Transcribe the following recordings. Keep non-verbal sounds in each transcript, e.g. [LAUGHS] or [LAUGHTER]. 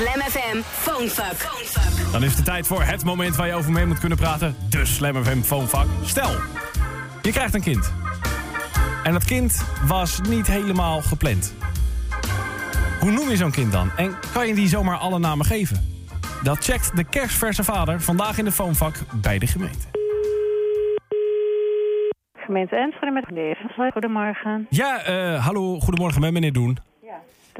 Slam FM Phonefuck. Dan is het tijd voor het moment waar je over mee moet kunnen praten. De Slam FM Phonefuck. Stel, je krijgt een kind. En dat kind was niet helemaal gepland. Hoe noem je zo'n kind dan? En kan je die zomaar alle namen geven? Dat checkt de kerstverse vader vandaag in de Phonefuck bij de gemeente. Gemeente Enschede met. Goedemorgen. Ja, eh, hallo, goedemorgen met meneer Doen.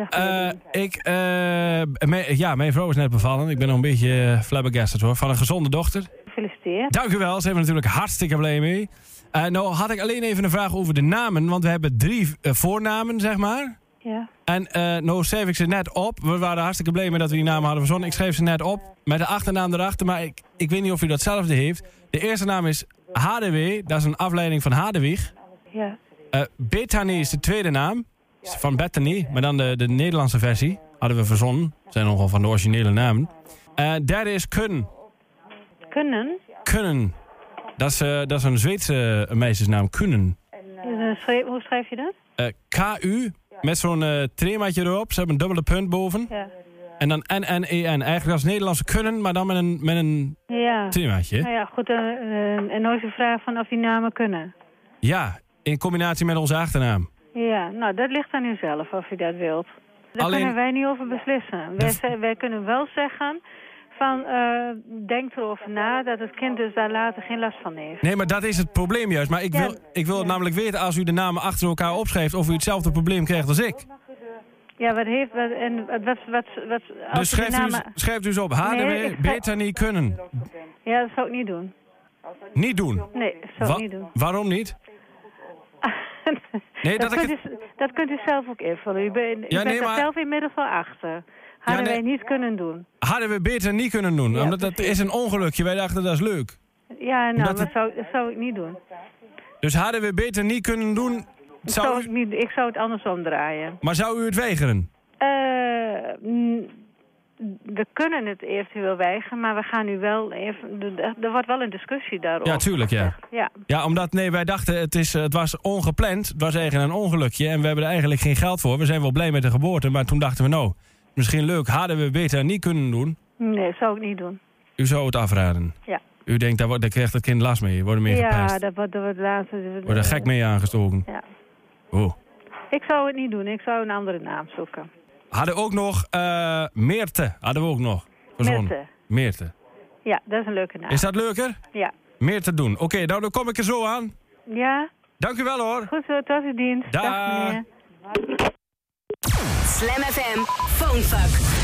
Eh, ik, eh, ja, mijn vrouw is net bevallen. Ik ben nog een beetje uh, flabbergasted hoor. Van een gezonde dochter. Gefeliciteerd. Dank u wel, ze hebben natuurlijk hartstikke blij mee. Eh, nou had ik alleen even een vraag over de namen. Want we hebben drie eh, voornamen, zeg maar. Ja. En eh nou schreef ik ze net op. We waren hartstikke blij met dat we die namen hadden verzonnen. Ik schreef ze net op met de achternaam erachter. Maar ik, ik weet niet of u datzelfde heeft. De eerste naam is HDW. Dat is een afleiding van Hadewig. Ja. Eh Bethany is de tweede naam. Van Bethany, maar dan de, de Nederlandse versie. Hadden we verzonnen. Zijn nogal van de originele namen. Eh derde is Kun. Kunnen. Kunnen. Dat is, eh, dat is een Zweedse eh, meisjesnaam. Kunnen. Eh, schrijf- hoe schrijf je dat? KU. Met zo'n tremaatje erop. Ze hebben een dubbele punt boven. Ja. En dan N-N-E-N. Eigenlijk als Nederlandse kunnen, maar dan met een, met een Ja. tremaatje. Nou ja, goed. eh, eh, en nooit de vraag van of die namen kunnen. Ja, in combinatie met onze achternaam. Ja, nou dat ligt aan u zelf of u dat wilt. Daar Alleen- kunnen wij niet over beslissen. Wij, ze- wij kunnen wel zeggen van eh, denk erover na dat het kind dus daar later geen last van heeft. Nee, maar dat is het probleem juist. Maar ik wil, ik wil het ja. namelijk weten als u de namen achter elkaar opschrijft... of u hetzelfde probleem krijgt als ik. Ja, wat heeft wat en wat wat wat, als Dus u schrijft u, namen... schrijft u eens op. HDW, Nee, beter niet kunnen. Ja, dat zou ik niet doen. Niet doen. Nee, dat zou Wa- ik niet doen. waarom niet? [LAUGHS] Nee, dat, dat ik kunt het- u, dat kunt u zelf ook invullen. U, bent- u Ja, bent nee, er maar- zelf inmiddels wel achter. Hadden nee. wij niet kunnen doen. Hadden we beter niet kunnen doen. Ja, omdat dat is een ongelukje. Wij dachten dat is leuk. Ja, nou, dat, het- zou, dat zou ik niet doen. Dus hadden we beter niet kunnen doen... Ik zou, niet, ik zou het andersom draaien. maar zou u het weigeren? We kunnen het eventueel weigeren, maar we gaan nu wel even... Er wordt wel een discussie daarover. Ja, tuurlijk, ja. Ja, Ja, omdat nee, wij dachten het, is, het was ongepland. Het was eigenlijk een ongelukje en we hebben er eigenlijk geen geld voor. We zijn wel blij met de geboorte, maar toen dachten we nou... Misschien leuk, hadden we beter niet kunnen doen. nee, dat zou ik niet doen. U zou het afraden. Ja. U denkt, daar, wordt, daar krijgt het kind last mee. Wordt mee Ja, gepest. dat wordt, dat wordt later... Wordt er gek mee aangestoken. Ja. Oh. Ik zou het niet doen. Ik zou een andere naam zoeken. Hadden ook nog eh Meerte. Hadden we ook nog. verzonnen. Meerte. Meerte. Ja, dat is een leuke naam. Is dat leuker? Ja. Meer te doen. Oké, nou dan kom ik er zo aan. Ja, Dank u wel hoor. goed zo. Tot uw dienst. Dag. Dag meneer. Slam FM Phonefuck.